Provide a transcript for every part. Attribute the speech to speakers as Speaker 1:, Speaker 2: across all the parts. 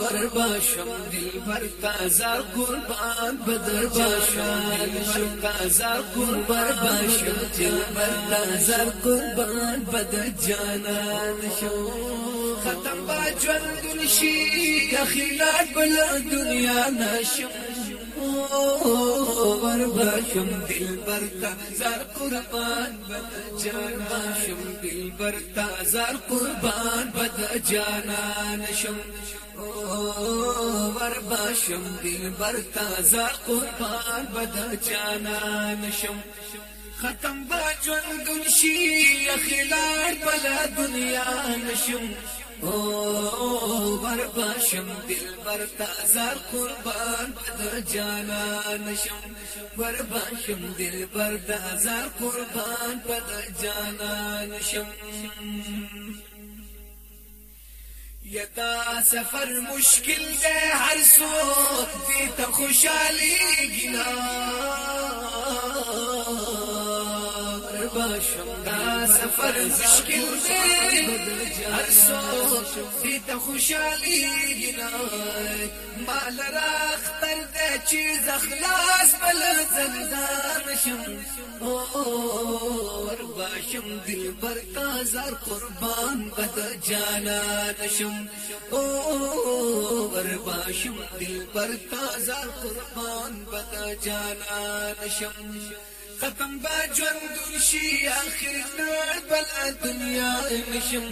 Speaker 1: غر باشم دلبر تازه قربان بدر باشم دلبر تازه قربان باشم دلبر تازه قربان بدر جانان شو ختم با ژوند شي که خلاف بل دنیا نشم ور باشم دل برتا زار قربان بد جانا شم دل برتا زار قربان بد جانا نشم ور باشم دل برتا زار قربان بد جانا نشم ختم با جون دنشي خلال بلا دنیا نشم شم دل بر تازا قربان پد جان بر باشم دل بر تازہ قربان بدر پد جانشم یتا سفر مشکل دے ہر سو تشالی گلا بر باشم دا سفر مشکل دے هر څوک دې ته خوشالي نه مال راختر دې چې زخلاص بل زندان شم اور باشم دلبر کا زار قربان بد جانا نشم اور باشم دلبر کا زار قربان بد جانا نشم ختم با ژوند اخر اخرت بل دنیا نشم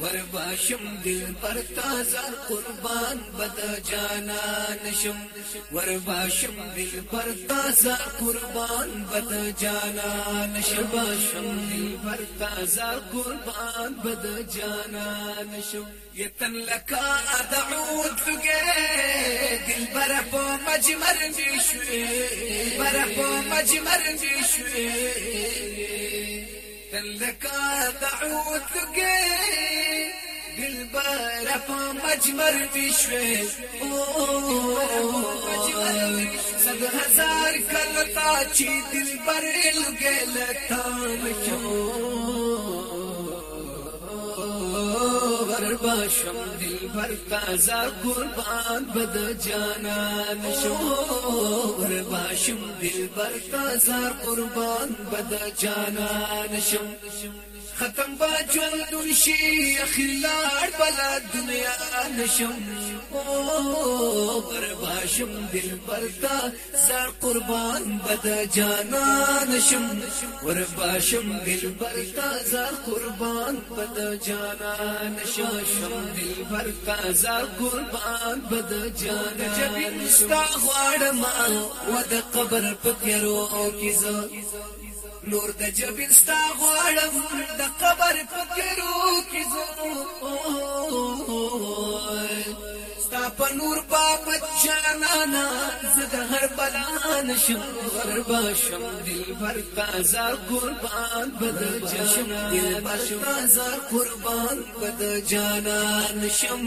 Speaker 1: ور باشم دل پر تازر قربان بد جانا نشم ور شم دل پر تازر قربان بد جانا نشم شم دل پر تازر قربان بد جانا نشم يتن لك ادعود فقه دل بر مجمر نشوي بر مجمر نشوي कलका बूत रजमर विश्वे ओ हज़ार कला चीतर गैलाम जो بشم دل بر تازا قربان بد جانان شور باشم دل بر تازا قربان بد جانان شم ختم با جوندون شي اخلار بلا دنیا نشم او ور باشم دل برتا زار قربان بد جانان شم ور باشم دل برتا زار قربان بد جانان شم دل برتا زار قربان بد جانان جبین ستا غواړم و د قبر پکرو او کیزو نور د جبین ستا غواړم د قبر پکرو کیزو ستا په نور پاپت جانانا زد هر بلا نشم غربا شم دل بر تازا قربان بد جانم دل بر تازا قربان بد جانان شم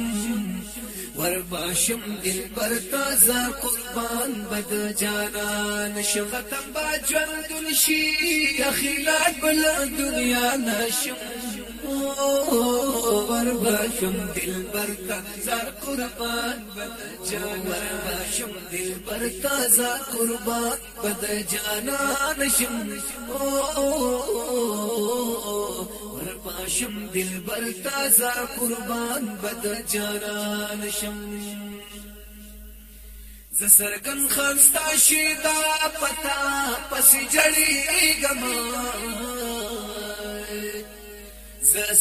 Speaker 1: ورباشم دل بر تازا قربان بد جانان شم ختم با جوندن شي دخیلات بلا دنیا نشم ور باشم دل برتا زار قربان بد جانا ور باشم دل برتا زار قربان بد جانا نشم ور باشم دل برتا زار قربان بد جانا نشم زسرګن خان ستا شي دا پتا پس جړې ګما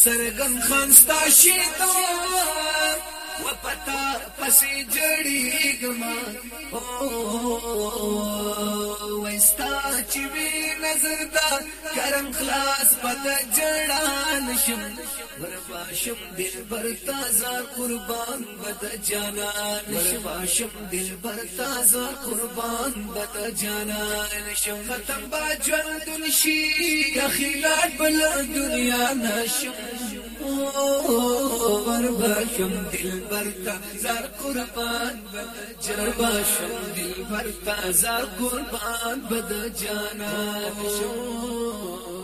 Speaker 1: سرګن خان ستا شي و پتا پسې جړېګما او وستا چې وی نظر دا کرم خلاص پتا جړان شم وروا شم دل بر تازه قربان بد جانان وروا شم دل بر تازه قربان بد جانان شم ختم با ژوند نشي دخیلات بل دنیا نشم ور باشم دل برتا زار قربان بد جر باشم دل برتا زار قربان بد جانا شو